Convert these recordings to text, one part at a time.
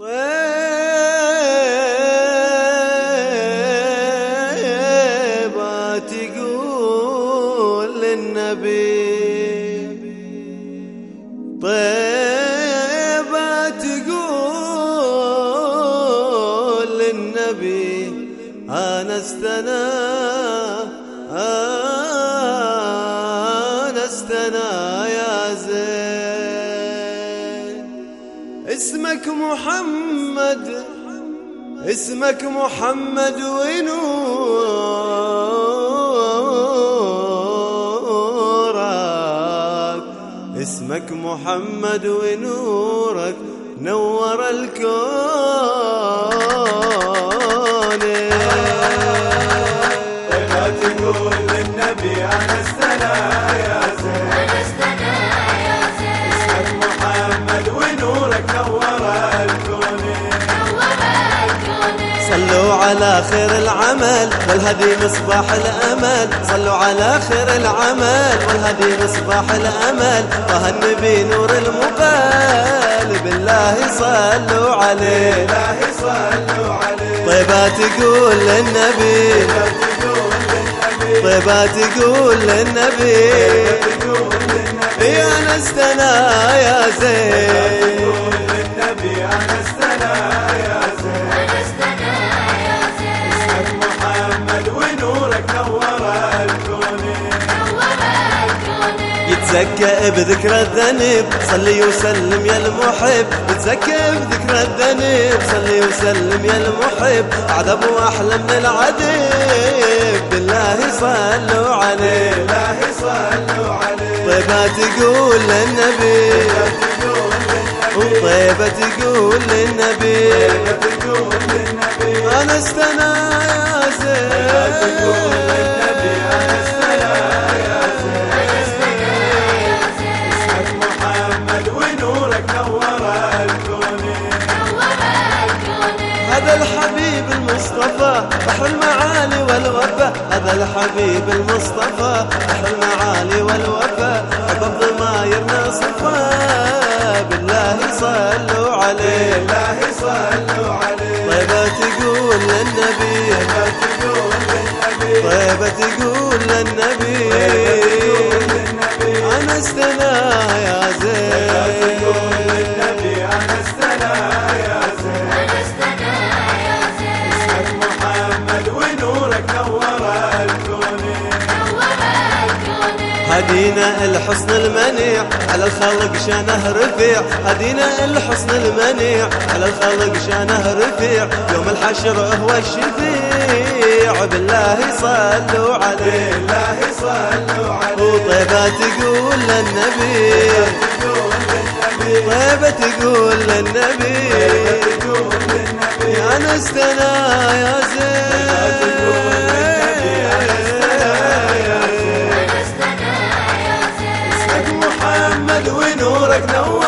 طيبة تقول للنبي. طيبة تقول للنبي. آنستنا آنستنا يا زين. اسمك محمد اسمك محمد ونورك. اسمك محمد ونورك نور الكون. لا تقول للنبي أنا استنى يا زين. صلوا على خير العمل والهدي مصباح الأمل. صلوا على خير العمل والهدي مصباح الأمل. طه النبي نور بالله صلوا عليه. الله صلوا عليه طيبة تقول للنبي. طيبة تقول للنبي. يا نستنا يا زين. تقول للنبي يتزكى بذكرى الذنب صلي وسلم يا المحب. يتزكى بذكرى الذنب صلي وسلم يا المحب. عذب وأحلى من العذب بالله صلوا عليه. الله صلوا عليه. طيبة تقول للنبي. تقول للنبي. طيبة تقول للنبي. تقول للنبي. أنا استنى يا زين المصطفى بحر المعالي والوفا. هذا الحبيب المصطفى بحر المعالي والوفا. حب الضماير صفا بالله صلوا عليه. الله صلوا عليه. طيبة تقول للنبي. تقول للنبي. طيبة تقول للنبي. الحسن المنيع على الخلق شانه رفيع. هدينا الحسن المنيع على الخلق شانه رفيع. يوم الحشر هو الشفيع. بالله صلوا عليه. الله صلوا عليه. وطيبة تقول للنبي. طيبة تقول للنبي. يا نستنا يا زين. ونورك نور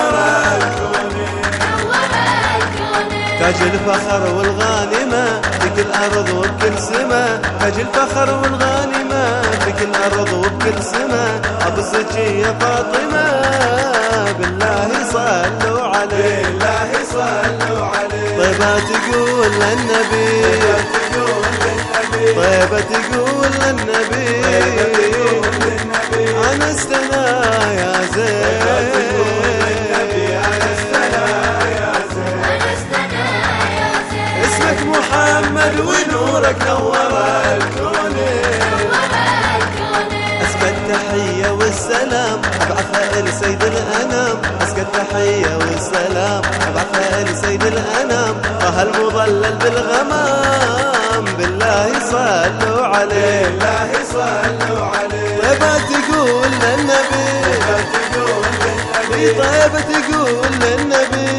الكون تاج الفخر والغانمة في كل أرض وبكل سما. تاج الفخر والغانمة في كل أرض وبكل سما. أبو الزكية فاطمة بالله صلوا عليه. الله صلوا عليه. طيبة تقول للنبي. تقول للنبي طيبة تقول للنبي. أنا استنى يا النبي اسمك محمد ونورك نور الكون أزكى التحية والسلام أبعثها لسيد الأنام. أزكى التحية والسلام أبعثها لسيد الأنام. طه المضلل بالغمام بالله صلوا عليه. الله صلوا عليه. طيبة تقول للنبي تقول للنبي. طيبة تقول للنبي.